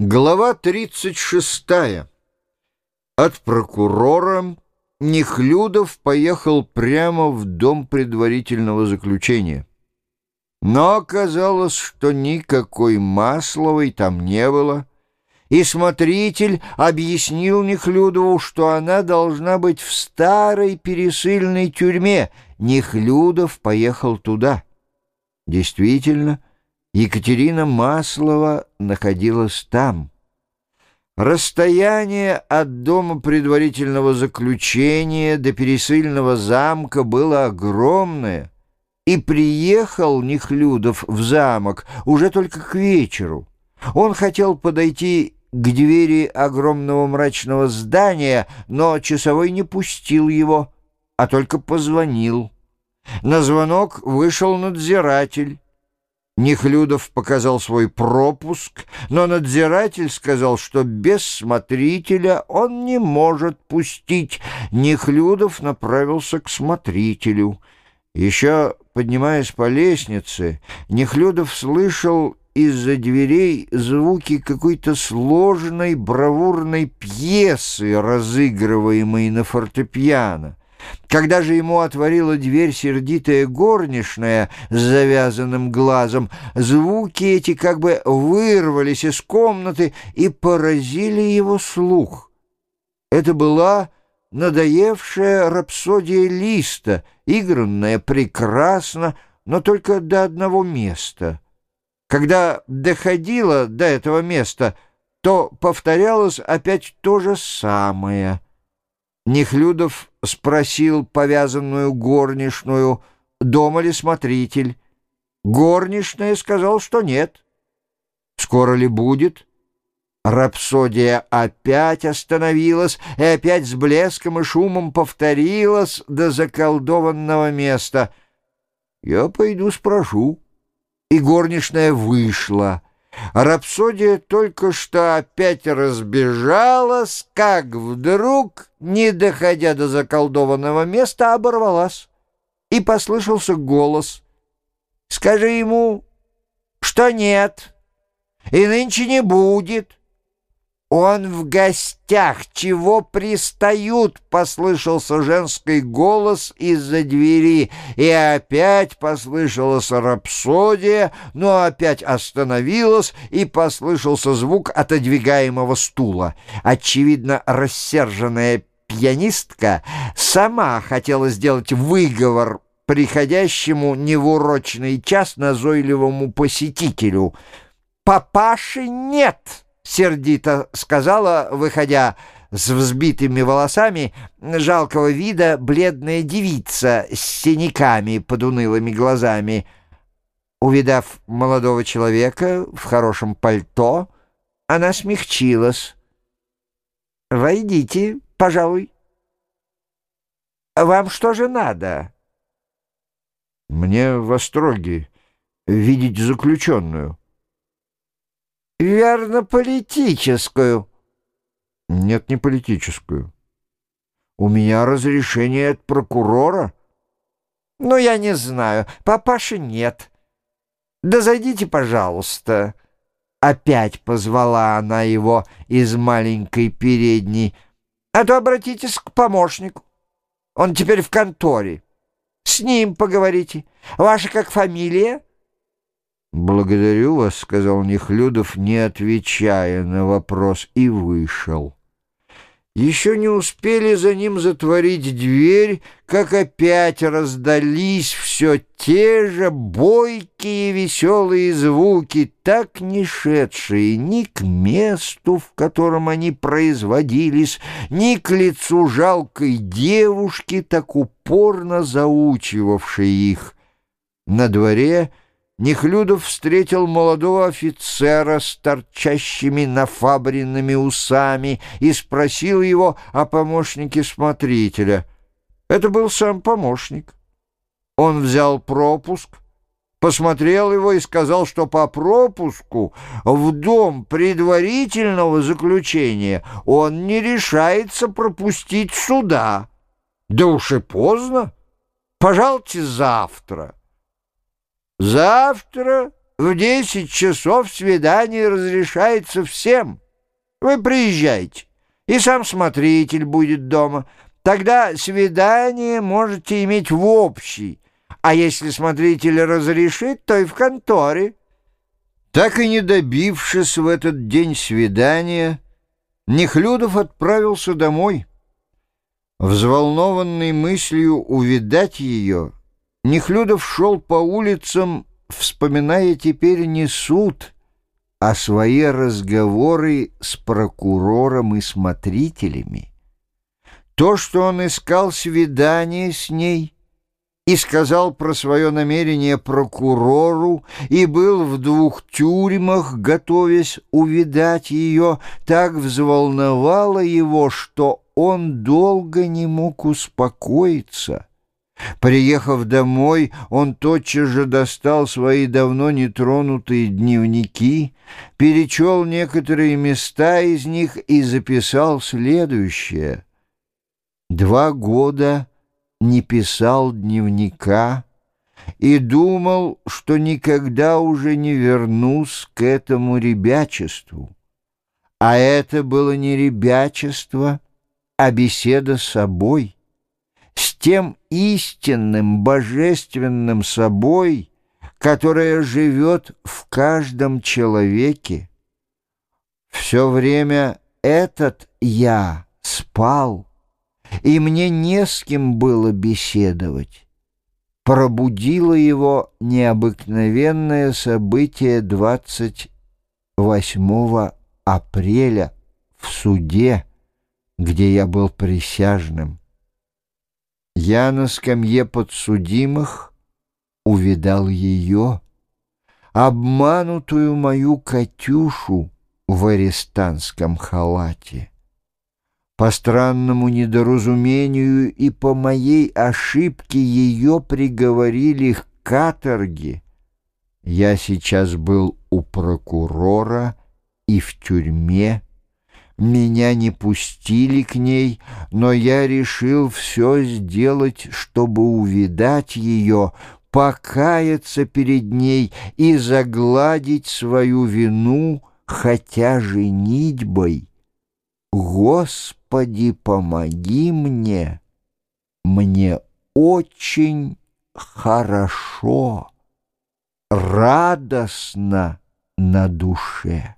Глава 36. От прокурора Нехлюдов поехал прямо в дом предварительного заключения. Но оказалось, что никакой Масловой там не было, и смотритель объяснил Нехлюдову, что она должна быть в старой пересыльной тюрьме. Нехлюдов поехал туда. Действительно, Екатерина Маслова находилась там. Расстояние от дома предварительного заключения до пересыльного замка было огромное, и приехал Нехлюдов в замок уже только к вечеру. Он хотел подойти к двери огромного мрачного здания, но часовой не пустил его, а только позвонил. На звонок вышел надзиратель. Нехлюдов показал свой пропуск, но надзиратель сказал, что без смотрителя он не может пустить. Нехлюдов направился к смотрителю. Еще поднимаясь по лестнице, Нехлюдов слышал из-за дверей звуки какой-то сложной бравурной пьесы, разыгрываемой на фортепиано. Когда же ему отворила дверь сердитая горничная с завязанным глазом, звуки эти как бы вырвались из комнаты и поразили его слух. Это была надоевшая рапсодия Листа, игранная прекрасно, но только до одного места. Когда доходила до этого места, то повторялось опять то же самое — Нехлюдов спросил повязанную горничную, дома ли смотритель. Горничная сказал, что нет. Скоро ли будет? Рапсодия опять остановилась и опять с блеском и шумом повторилась до заколдованного места. «Я пойду спрошу». И горничная вышла. Рапсодия только что опять разбежалась, как вдруг, не доходя до заколдованного места, оборвалась. И послышался голос. «Скажи ему, что нет, и нынче не будет». «Он в гостях! Чего пристают?» — послышался женский голос из-за двери, и опять послышалась рапсодия, но опять остановилась, и послышался звук отодвигаемого стула. Очевидно, рассерженная пианистка сама хотела сделать выговор приходящему невурочный час назойливому посетителю. «Папаши нет!» Сердито сказала, выходя с взбитыми волосами, жалкого вида бледная девица с синяками под унылыми глазами. Увидав молодого человека в хорошем пальто, она смягчилась. «Войдите, пожалуй. Вам что же надо?» «Мне в Остроге видеть заключенную». Верно, политическую. Нет, не политическую. У меня разрешение от прокурора. Ну, я не знаю. Папаши нет. Да зайдите, пожалуйста. Опять позвала она его из маленькой передней. А то обратитесь к помощнику. Он теперь в конторе. С ним поговорите. Ваша как фамилия? «Благодарю вас», — сказал Нехлюдов, не отвечая на вопрос, и вышел. Еще не успели за ним затворить дверь, как опять раздались все те же бойкие веселые звуки, так не шедшие ни к месту, в котором они производились, ни к лицу жалкой девушки, так упорно заучивавшей их. На дворе — Нехлюдов встретил молодого офицера с торчащими нафабренными усами и спросил его о помощнике смотрителя. Это был сам помощник. Он взял пропуск, посмотрел его и сказал, что по пропуску в дом предварительного заключения он не решается пропустить суда. Да уж и поздно. Пожалуйте завтра. Завтра в десять часов свидание разрешается всем. Вы приезжайте, и сам смотритель будет дома. Тогда свидание можете иметь в общей, а если смотритель разрешит, то и в конторе». Так и не добившись в этот день свидания, Нехлюдов отправился домой. Взволнованный мыслью увидать ее, Нехлюдов шел по улицам, вспоминая теперь не суд, а свои разговоры с прокурором и смотрителями. То, что он искал свидание с ней — и сказал про свое намерение прокурору, и был в двух тюрьмах, готовясь увидать ее, так взволновало его, что он долго не мог успокоиться. Приехав домой, он тотчас же достал свои давно нетронутые дневники, перечел некоторые места из них и записал следующее. «Два года...» не писал дневника и думал, что никогда уже не вернусь к этому ребячеству. А это было не ребячество, а беседа с собой, с тем истинным божественным собой, которое живет в каждом человеке. Все время этот «я» спал, и мне не с кем было беседовать. Пробудило его необыкновенное событие 28 апреля в суде, где я был присяжным. Я на скамье подсудимых увидал ее, обманутую мою Катюшу в арестантском халате. По странному недоразумению и по моей ошибке ее приговорили к каторге. Я сейчас был у прокурора и в тюрьме. Меня не пустили к ней, но я решил все сделать, чтобы увидать ее, покаяться перед ней и загладить свою вину, хотя женитьбой. Господи, помоги мне, мне очень хорошо, радостно на душе.